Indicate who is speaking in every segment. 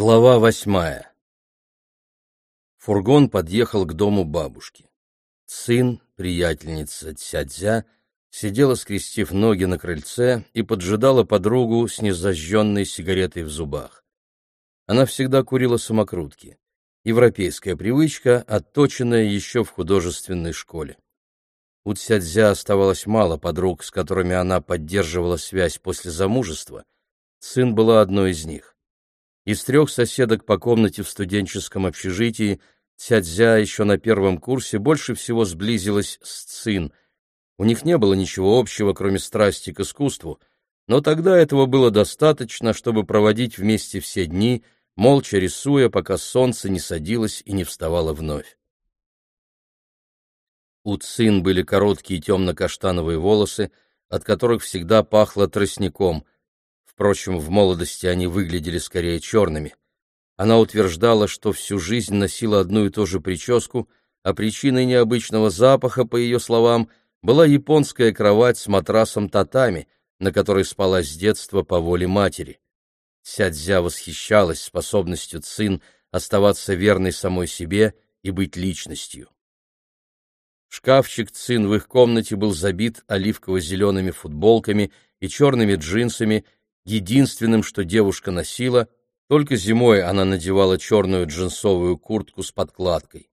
Speaker 1: Глава восьмая Фургон подъехал к дому бабушки. Сын, приятельница Цядзя, сидела, скрестив ноги на крыльце, и поджидала подругу с незажженной сигаретой в зубах. Она всегда курила самокрутки. Европейская привычка, отточенная еще в художественной школе. У Цядзя оставалось мало подруг, с которыми она поддерживала связь после замужества. Сын была одной из них. Из трех соседок по комнате в студенческом общежитии Цядзя еще на первом курсе больше всего сблизилась с Цин. У них не было ничего общего, кроме страсти к искусству, но тогда этого было достаточно, чтобы проводить вместе все дни, молча рисуя, пока солнце не садилось и не вставало вновь. У Цин были короткие темно-каштановые волосы, от которых всегда пахло тростником — Впрочем, в молодости они выглядели скорее черными. Она утверждала, что всю жизнь носила одну и ту же прическу, а причиной необычного запаха, по ее словам, была японская кровать с матрасом татами, на которой спала с детства по воле матери. Сядзя восхищалась способностью Цин оставаться верной самой себе и быть личностью. Шкафчик Цин в их комнате был забит оливково-зелеными футболками и черными джинсами Единственным, что девушка носила, только зимой она надевала черную джинсовую куртку с подкладкой.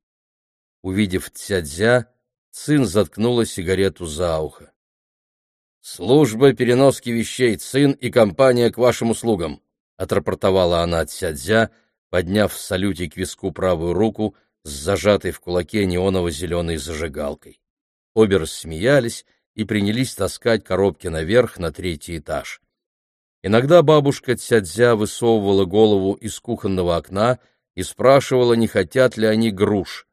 Speaker 1: Увидев Цядзя, Цин заткнула сигарету за ухо. «Служба переноски вещей Цин и компания к вашим услугам», — отрапортовала она от Цядзя, подняв в салюте к виску правую руку с зажатой в кулаке неоново-зеленой зажигалкой. Обе рассмеялись и принялись таскать коробки наверх на третий этаж. Иногда бабушка Цядзя высовывала голову из кухонного окна и спрашивала, не хотят ли они груш.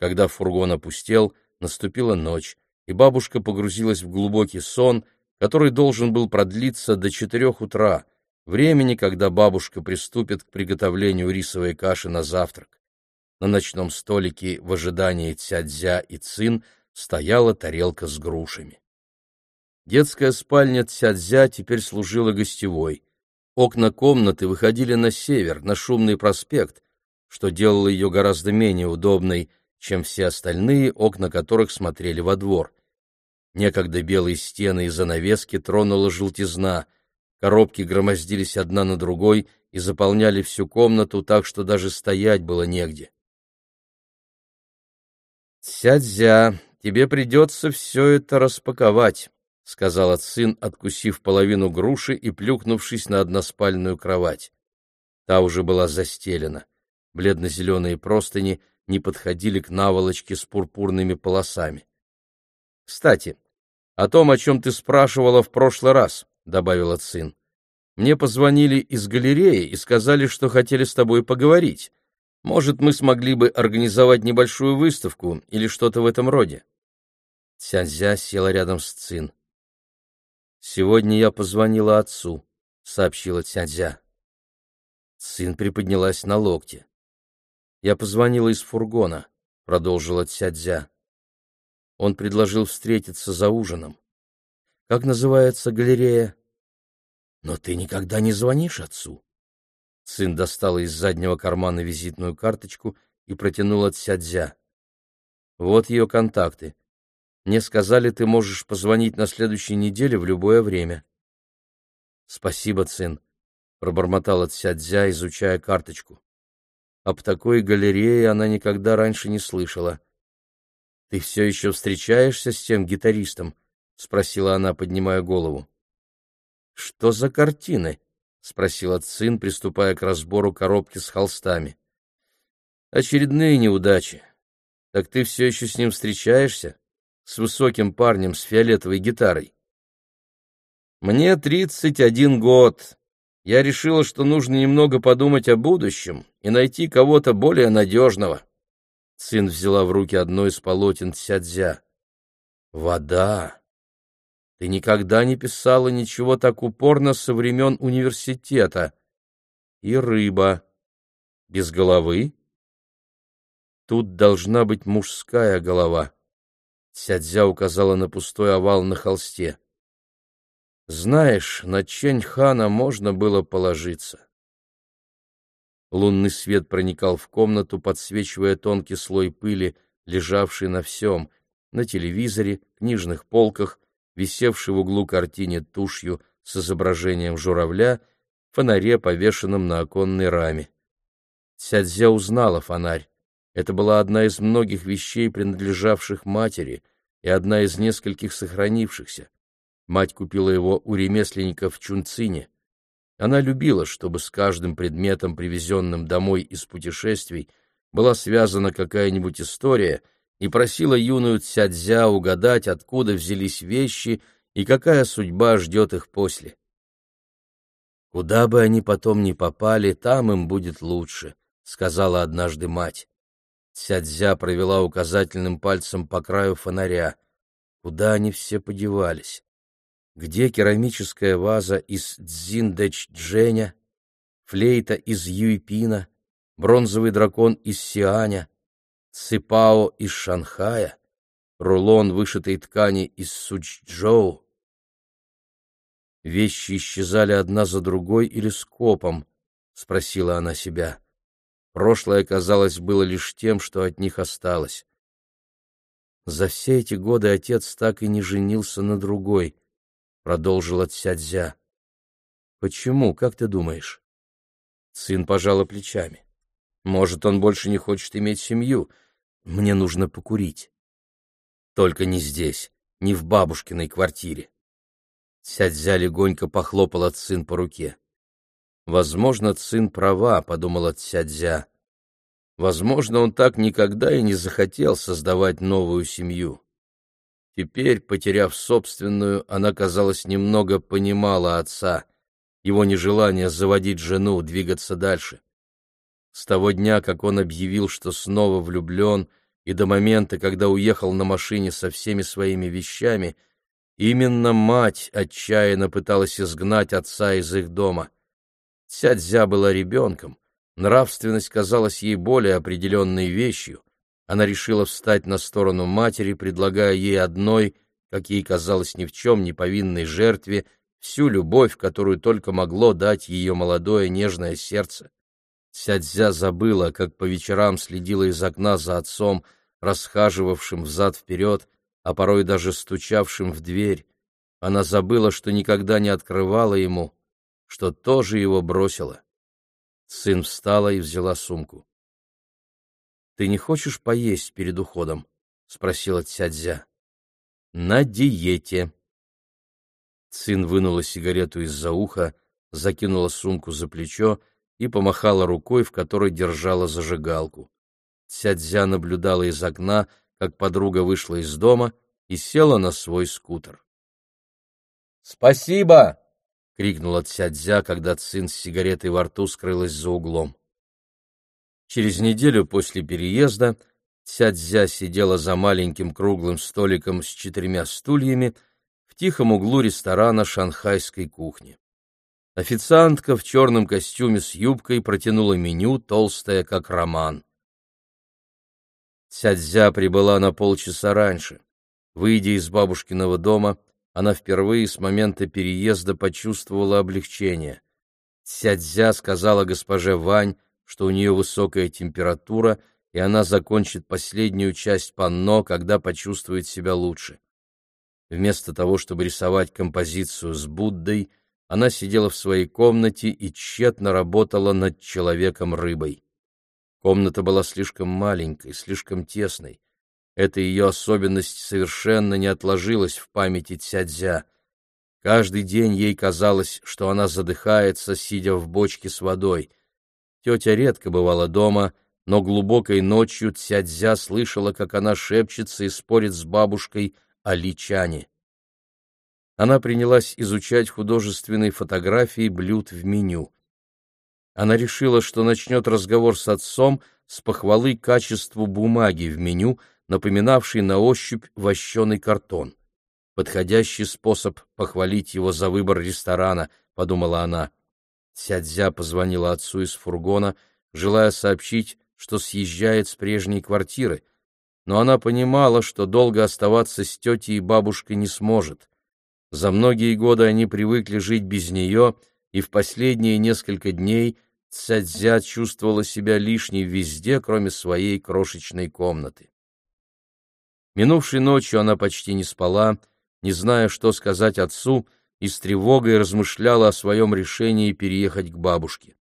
Speaker 1: Когда фургон опустел, наступила ночь, и бабушка погрузилась в глубокий сон, который должен был продлиться до четырех утра, времени, когда бабушка приступит к приготовлению рисовой каши на завтрак. На ночном столике в ожидании Цядзя и Цин стояла тарелка с грушами. Детская спальня Цядзя теперь служила гостевой. Окна комнаты выходили на север, на шумный проспект, что делало ее гораздо менее удобной, чем все остальные, окна которых смотрели во двор. Некогда белые стены и занавески тронула желтизна, коробки громоздились одна на другой и заполняли всю комнату так, что даже стоять было негде. «Цядзя, тебе придется все это распаковать», — сказала сын, откусив половину груши и плюхнувшись на односпальную кровать. Та уже была застелена. Бледно-зеленые простыни не подходили к наволочке с пурпурными полосами. — Кстати, о том, о чем ты спрашивала в прошлый раз, — добавила сын. Мне позвонили из галереи и сказали, что хотели с тобой поговорить. Может, мы смогли бы организовать небольшую выставку или что-то в этом роде. Цянзя села рядом с Цин. «Сегодня я позвонила отцу», — сообщила Цядзя. Сын приподнялась на локте. «Я позвонила из фургона», — продолжила Цядзя. Он предложил встретиться за ужином. «Как называется галерея?» «Но ты никогда не звонишь отцу». Сын достала из заднего кармана визитную карточку и протянула Цядзя. «Вот ее контакты. Мне сказали, ты можешь позвонить на следующей неделе в любое время. — Спасибо, сын, — пробормотала Цядзя, изучая карточку. Об такой галерее она никогда раньше не слышала. — Ты все еще встречаешься с тем гитаристом? — спросила она, поднимая голову. — Что за картины? — спросила сын, приступая к разбору коробки с холстами. — Очередные неудачи. Так ты все еще с ним встречаешься? С высоким парнем с фиолетовой гитарой. Мне тридцать один год. Я решила, что нужно немного подумать о будущем и найти кого-то более надежного. Сын взяла в руки одно из полотен Сядзя. Вода. Ты никогда не писала ничего так упорно со времен университета. И рыба. Без головы? Тут должна быть мужская голова. Сядзя указала на пустой овал на холсте. Знаешь, на Чэнь-хана можно было положиться. Лунный свет проникал в комнату, подсвечивая тонкий слой пыли, лежавший на всем — на телевизоре, книжных полках, висевшей в углу картине тушью с изображением журавля, фонаре, повешенном на оконной раме. Цядзя узнала фонарь. Это была одна из многих вещей, принадлежавших матери, и одна из нескольких сохранившихся. Мать купила его у ремесленника в Чунцине. Она любила, чтобы с каждым предметом, привезенным домой из путешествий, была связана какая-нибудь история, и просила юную Цядзя угадать, откуда взялись вещи и какая судьба ждет их после. «Куда бы они потом ни попали, там им будет лучше», — сказала однажды мать. Цядзя провела указательным пальцем по краю фонаря. Куда они все подевались? Где керамическая ваза из Дзиндэч-Дженя, флейта из Юйпина, бронзовый дракон из Сианя, ципао из Шанхая, рулон вышитой ткани из Сучжоу? Вещи исчезали одна за другой или скопом, — спросила она себя. Прошлое, казалось, было лишь тем, что от них осталось. За все эти годы отец так и не женился на другой, — продолжила Цядзя. — Почему, как ты думаешь? Сын пожала плечами. — Может, он больше не хочет иметь семью. Мне нужно покурить. Только не здесь, не в бабушкиной квартире. Цядзя легонько похлопала Цин по руке. Возможно, Цин права, подумала Цядзя. Возможно, он так никогда и не захотел создавать новую семью. Теперь, потеряв собственную, она, казалось, немного понимала отца, его нежелание заводить жену, двигаться дальше. С того дня, как он объявил, что снова влюблен, и до момента, когда уехал на машине со всеми своими вещами, именно мать отчаянно пыталась изгнать отца из их дома — Цядзя была ребенком, нравственность казалась ей более определенной вещью. Она решила встать на сторону матери, предлагая ей одной, как ей казалось, ни в чем не повинной жертве, всю любовь, которую только могло дать ее молодое нежное сердце. Цядзя забыла, как по вечерам следила из окна за отцом, расхаживавшим взад-вперед, а порой даже стучавшим в дверь. Она забыла, что никогда не открывала ему, что тоже его бросила. Сын встала и взяла сумку. — Ты не хочешь поесть перед уходом? — спросила Цядзя. — На диете. Сын вынула сигарету из-за уха, закинула сумку за плечо и помахала рукой, в которой держала зажигалку. Цядзя наблюдала из окна, как подруга вышла из дома и села на свой скутер. «Спасибо!» — крикнула Цядзя, когда Цин с сигаретой во рту скрылась за углом. Через неделю после переезда Цядзя сидела за маленьким круглым столиком с четырьмя стульями в тихом углу ресторана шанхайской кухни. Официантка в черном костюме с юбкой протянула меню, толстое, как роман. Цядзя прибыла на полчаса раньше. Выйдя из бабушкиного дома, она впервые с момента переезда почувствовала облегчение. Цядзя сказала госпоже Вань, что у нее высокая температура, и она закончит последнюю часть панно, когда почувствует себя лучше. Вместо того, чтобы рисовать композицию с Буддой, она сидела в своей комнате и тщетно работала над человеком-рыбой. Комната была слишком маленькой, слишком тесной. Эта ее особенность совершенно не отложилась в памяти Цядзя. Каждый день ей казалось, что она задыхается, сидя в бочке с водой. Тетя редко бывала дома, но глубокой ночью Цядзя слышала, как она шепчется и спорит с бабушкой о личане. Она принялась изучать художественные фотографии блюд в меню. Она решила, что начнет разговор с отцом с похвалы качеству бумаги в меню — напоминавший на ощупь вощеный картон. Подходящий способ похвалить его за выбор ресторана, подумала она. Сядзя позвонила отцу из фургона, желая сообщить, что съезжает с прежней квартиры, но она понимала, что долго оставаться с тетей и бабушкой не сможет. За многие годы они привыкли жить без нее, и в последние несколько дней Цядзя чувствовала себя лишней везде, кроме своей крошечной комнаты. Минувшей ночью она почти не спала, не зная, что сказать отцу, и с тревогой размышляла о своем решении переехать к бабушке.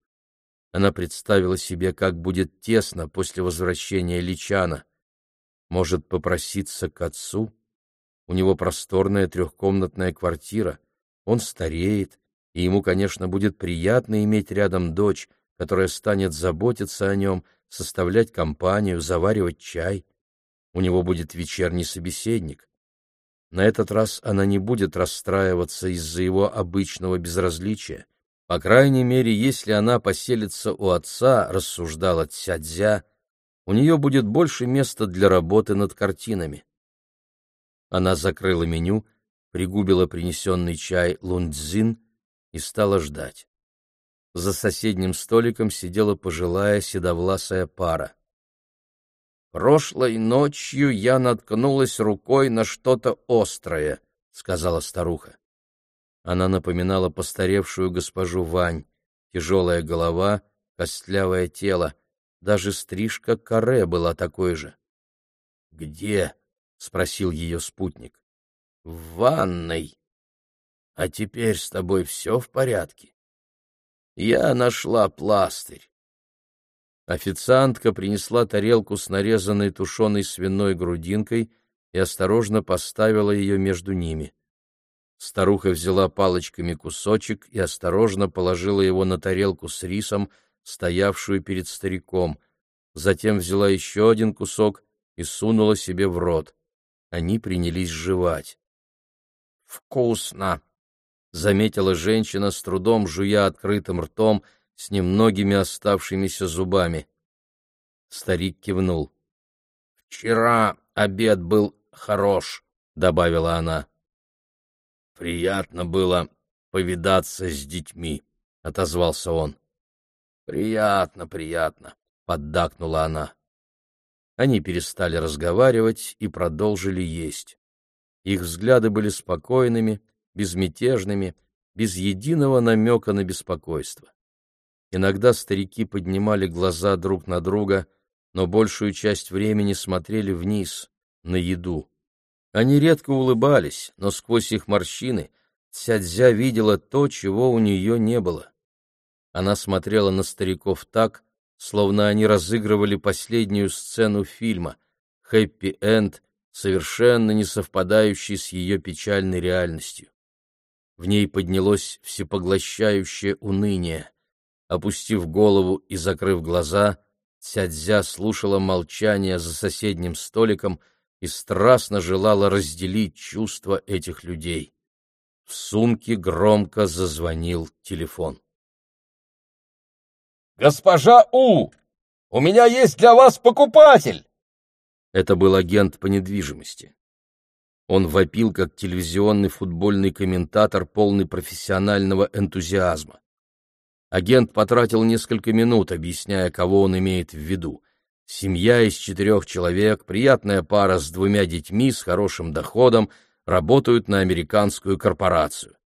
Speaker 1: Она представила себе, как будет тесно после возвращения Личана. Может, попроситься к отцу? У него просторная трехкомнатная квартира. Он стареет, и ему, конечно, будет приятно иметь рядом дочь, которая станет заботиться о нем, составлять компанию, заваривать чай. У него будет вечерний собеседник. На этот раз она не будет расстраиваться из-за его обычного безразличия. По крайней мере, если она поселится у отца, рассуждала Цядзя, у нее будет больше места для работы над картинами. Она закрыла меню, пригубила принесенный чай лундзин и стала ждать. За соседним столиком сидела пожилая седовласая пара. «Прошлой ночью я наткнулась рукой на что-то острое», — сказала старуха. Она напоминала постаревшую госпожу Вань. Тяжелая голова, костлявое тело. Даже стрижка каре была такой же. «Где?» — спросил ее спутник. «В ванной. А теперь с тобой все в порядке?» «Я нашла пластырь. Официантка принесла тарелку с нарезанной тушеной свиной грудинкой и осторожно поставила ее между ними. Старуха взяла палочками кусочек и осторожно положила его на тарелку с рисом, стоявшую перед стариком. Затем взяла еще один кусок и сунула себе в рот. Они принялись жевать. «Вкусно!» — заметила женщина, с трудом жуя открытым ртом — с немногими оставшимися зубами. Старик кивнул. — Вчера обед был хорош, — добавила она. — Приятно было повидаться с детьми, — отозвался он. — Приятно, приятно, — поддакнула она. Они перестали разговаривать и продолжили есть. Их взгляды были спокойными, безмятежными, без единого намека на беспокойство. Иногда старики поднимали глаза друг на друга, но большую часть времени смотрели вниз, на еду. Они редко улыбались, но сквозь их морщины Цядзя видела то, чего у нее не было. Она смотрела на стариков так, словно они разыгрывали последнюю сцену фильма, хэппи-энд, совершенно не совпадающий с ее печальной реальностью. В ней поднялось всепоглощающее уныние. Опустив голову и закрыв глаза, Цядзя слушала молчание за соседним столиком и страстно желала разделить чувства этих людей. В сумке громко зазвонил телефон.
Speaker 2: «Госпожа У, у меня есть для вас покупатель!»
Speaker 1: Это был агент по недвижимости. Он вопил, как телевизионный футбольный комментатор, полный профессионального энтузиазма. Агент потратил несколько минут, объясняя, кого он имеет в виду. Семья из четырех человек, приятная пара с двумя детьми, с хорошим доходом, работают на американскую корпорацию.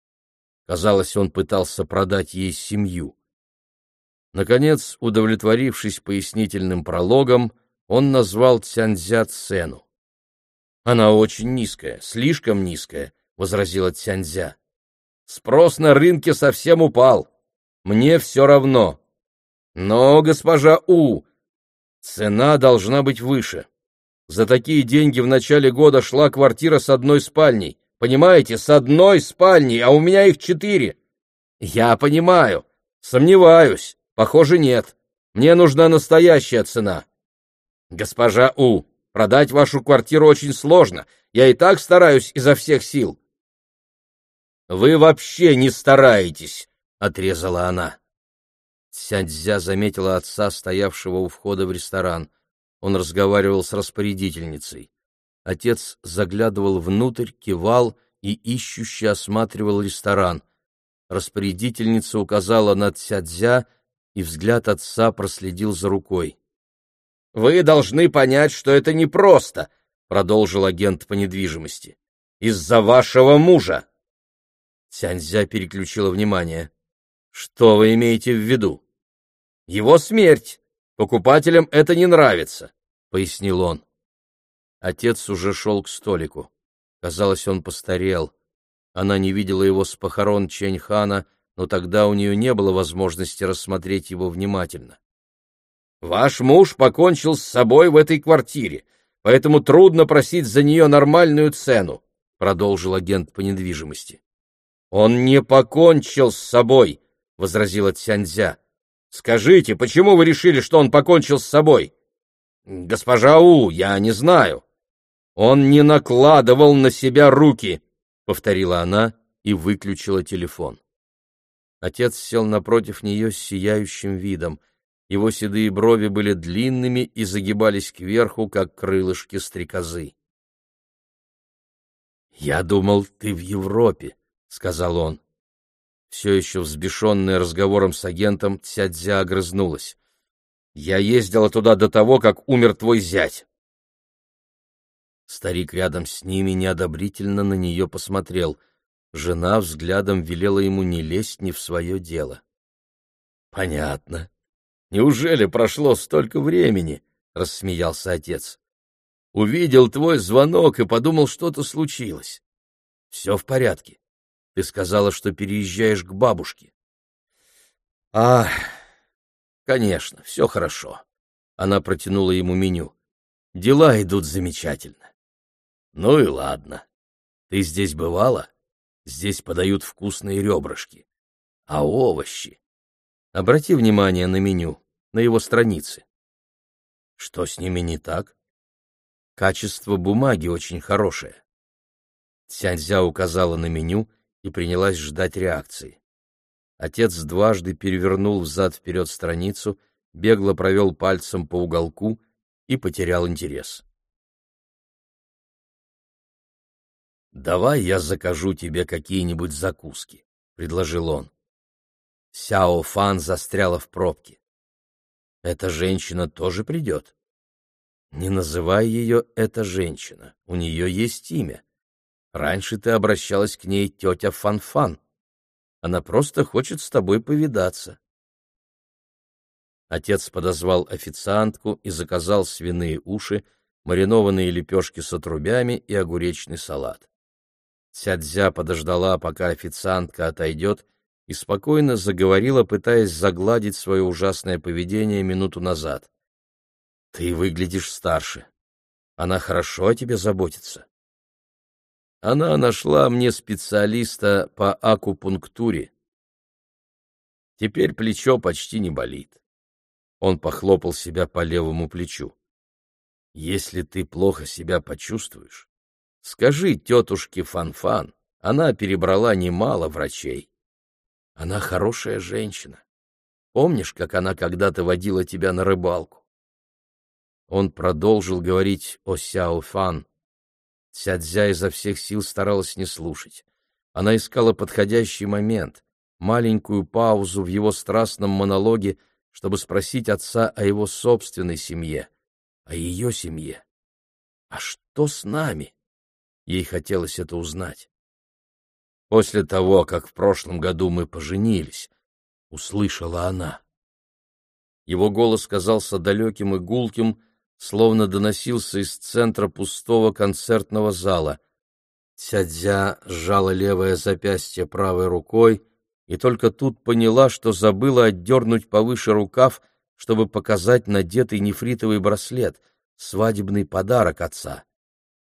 Speaker 1: Казалось, он пытался продать ей семью. Наконец, удовлетворившись пояснительным прологом, он назвал Цяньзя цену. «Она очень низкая, слишком низкая», — возразила Цяньзя. «Спрос на рынке совсем упал. Мне все равно. Но, госпожа У, цена должна быть выше. За такие деньги в начале года шла квартира с одной спальней. Понимаете, с одной спальней, а у меня их четыре. Я понимаю. Сомневаюсь. Похоже, нет. Мне нужна настоящая цена. Госпожа У, продать вашу квартиру очень сложно. Я и так стараюсь изо всех сил. Вы вообще не стараетесь, — отрезала она. Сяньцзя заметила отца, стоявшего у входа в ресторан. Он разговаривал с распорядительницей. Отец заглядывал внутрь, кивал и ищуще осматривал ресторан. Распорядительница указала на Цядзя, и взгляд отца проследил за рукой. — Вы должны понять, что это непросто, — продолжил агент по недвижимости. — Из-за вашего мужа. Цяньзя переключила внимание. Что вы имеете в виду? Его смерть. Покупателям это не нравится, — пояснил он. Отец уже шел к столику. Казалось, он постарел. Она не видела его с похорон Чэньхана, но тогда у нее не было возможности рассмотреть его внимательно. «Ваш муж покончил с собой в этой квартире, поэтому трудно просить за нее нормальную цену», — продолжил агент по недвижимости. «Он не покончил с собой», — возразила Цяньзя. «Скажите, почему вы решили, что он покончил с собой?» «Госпожа У, я не знаю». «Он не накладывал на себя руки», — повторила она и выключила телефон. Отец сел напротив нее с сияющим видом. Его седые брови были длинными и загибались кверху, как крылышки стрекозы. «Я думал, ты в Европе», — сказал он. Все еще взбешенная разговором с агентом, Цядзя огрызнулась. «Я ездила туда до того, как умер твой зять. Старик рядом с ними неодобрительно на нее посмотрел. Жена взглядом велела ему не лезть ни в свое дело. — Понятно. Неужели прошло столько времени? — рассмеялся отец. — Увидел твой звонок и подумал, что-то случилось. — Все в порядке. Ты сказала, что переезжаешь к бабушке. — А, конечно, все хорошо. Она протянула ему меню. Дела идут замечательно. Ну и ладно. Ты здесь бывала? Здесь подают вкусные ребрышки. А овощи? Обрати внимание на меню, на его странице. Что с ними не так? Качество бумаги очень хорошее. Цяньзя указала на меню и принялась ждать реакции. Отец дважды перевернул взад-вперед страницу, бегло провел пальцем по уголку и потерял интерес. «Давай я закажу тебе какие-нибудь закуски», — предложил он. Сяо Фан застряла в пробке. «Эта женщина тоже придет?» «Не называй ее «эта женщина», у нее есть имя. Раньше ты обращалась к ней тетя Фан-Фан. Она просто хочет с тобой повидаться». Отец подозвал официантку и заказал свиные уши, маринованные лепешки с отрубями и огуречный салат. Сядзя подождала, пока официантка отойдет, и спокойно заговорила, пытаясь загладить свое ужасное поведение минуту назад. — Ты выглядишь старше. Она хорошо о тебе заботится. Она нашла мне специалиста по акупунктуре. Теперь плечо почти не болит. Он похлопал себя по левому плечу. Если ты плохо себя почувствуешь, Скажи тетушке Фанфан, -фан, она перебрала немало врачей. Она хорошая женщина. Помнишь, как она когда-то водила тебя на рыбалку? Он продолжил говорить о Сяо Фан. Цядзя изо всех сил старалась не слушать. Она искала подходящий момент, маленькую паузу в его страстном монологе, чтобы спросить отца о его собственной семье, о ее семье. А что с нами? Ей хотелось это узнать. После того, как в прошлом году мы поженились, услышала она. Его голос казался далеким и гулким, словно доносился из центра пустого концертного зала. Цядзя сжала левое запястье правой рукой и только тут поняла, что забыла отдернуть повыше рукав, чтобы показать надетый нефритовый браслет, свадебный подарок отца.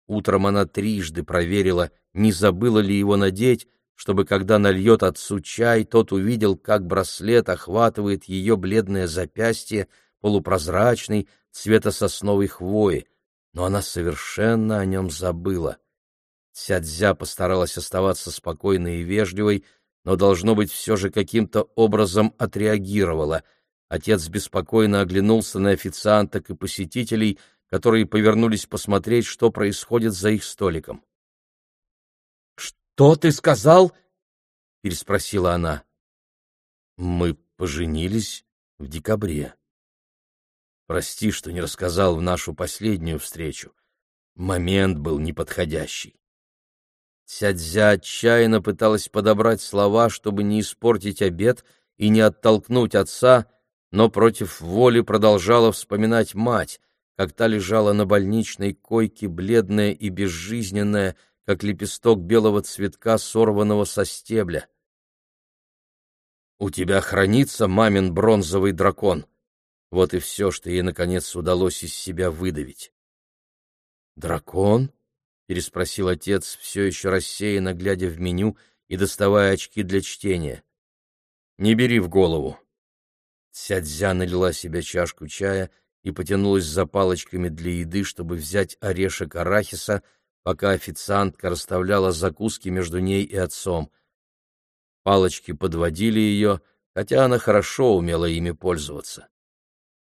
Speaker 1: Утром она трижды проверила, не забыла ли его надеть, чтобы, когда нальет отцу чай, тот увидел, как браслет охватывает ее бледное запястье, полупрозрачный, цвета сосновой хвои, но она совершенно о нем забыла. Цядзя постаралась оставаться спокойной и вежливой, но, должно быть, все же каким-то образом отреагировала. Отец беспокойно оглянулся на официанток и посетителей, которые повернулись посмотреть, что происходит за их столиком. «Что ты сказал?» — переспросила она. «Мы поженились в декабре. Прости, что не рассказал в нашу последнюю встречу. Момент был неподходящий». Цядзя отчаянно пыталась подобрать слова, чтобы не испортить обед и не оттолкнуть отца, но против воли продолжала вспоминать мать, как та лежала на больничной койке, бледная и безжизненная, как лепесток белого цветка, сорванного со стебля. «У тебя хранится мамин бронзовый дракон», вот и все, что ей, наконец, удалось из себя выдавить. «Дракон?» — переспросил отец, все еще рассеянно глядя в меню и доставая очки для чтения. «Не бери в голову». Сядзя налила себе чашку чая и потянулась за палочками для еды, чтобы взять орешек арахиса, пока официантка расставляла закуски между ней и отцом. Палочки подводили ее, хотя она хорошо умела ими пользоваться.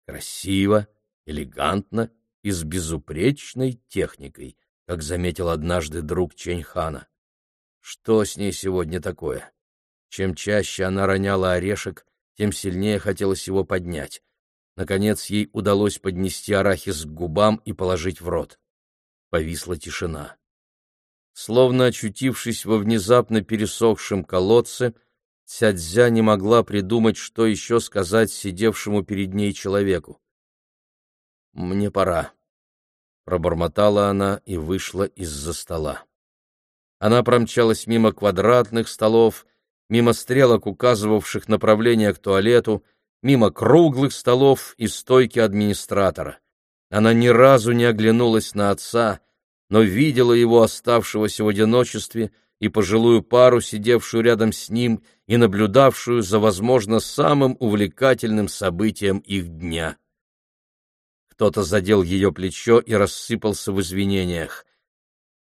Speaker 1: Красиво, элегантно и с безупречной техникой, как заметил однажды друг Ченьхана. Что с ней сегодня такое? Чем чаще она роняла орешек, тем сильнее хотелось его поднять. Наконец ей удалось поднести арахис к губам и положить в рот. Повисла тишина. Словно очутившись во внезапно пересохшем колодце, Цядзя не могла придумать, что еще сказать сидевшему перед ней человеку. «Мне пора», — пробормотала она и вышла из-за стола. Она промчалась мимо квадратных столов, мимо стрелок, указывавших направление к туалету, мимо круглых столов и стойки администратора. Она ни разу не оглянулась на отца, но видела его оставшегося в одиночестве и пожилую пару, сидевшую рядом с ним и наблюдавшую за, возможно, самым увлекательным событием их дня. Кто-то задел ее плечо и рассыпался в извинениях.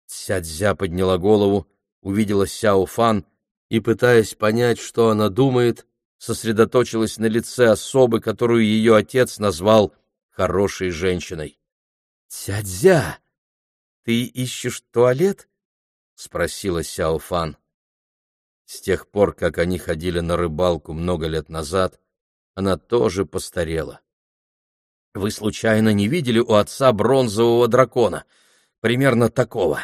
Speaker 1: Сядзя подняла голову, увидела Сяо Фан и, пытаясь понять, что она думает, сосредоточилась на лице особы, которую ее отец назвал хорошей женщиной. «Сядзя, ты ищешь туалет?» — спросила Сяо Фан. С тех пор, как они ходили на рыбалку много лет назад, она тоже постарела. «Вы случайно не видели у отца бронзового дракона? Примерно такого?»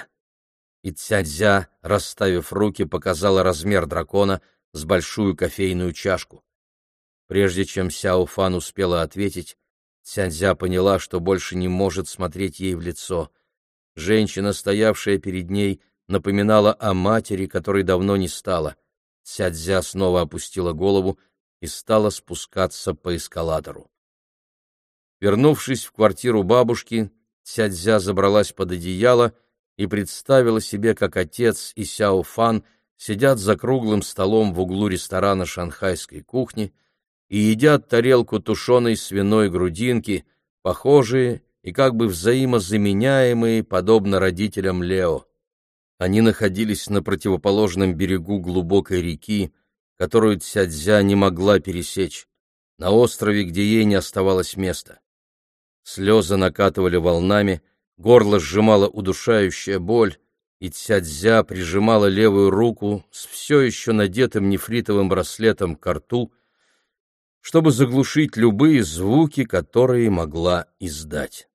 Speaker 1: И Цядзя, расставив руки, показала размер дракона с большую кофейную чашку. Прежде чем Сяо Фан успела ответить, Цядзя поняла, что больше не может смотреть ей в лицо. Женщина, стоявшая перед ней, напоминала о матери, которой давно не стало. Цядзя снова опустила голову и стала спускаться по эскалатору. Вернувшись в квартиру бабушки, Цядзя забралась под одеяло и представила себе, как отец и Сяо Фан сидят за круглым столом в углу ресторана шанхайской кухни и едят тарелку тушеной свиной грудинки, похожие и как бы взаимозаменяемые, подобно родителям Лео. Они находились на противоположном берегу глубокой реки, которую Цядзя не могла пересечь, на острове, где ей не оставалось места. Слезы накатывали волнами, горло сжимала удушающая боль, и Цядзя прижимала левую руку с все еще надетым нефритовым браслетом к рту, чтобы заглушить любые звуки, которые могла издать.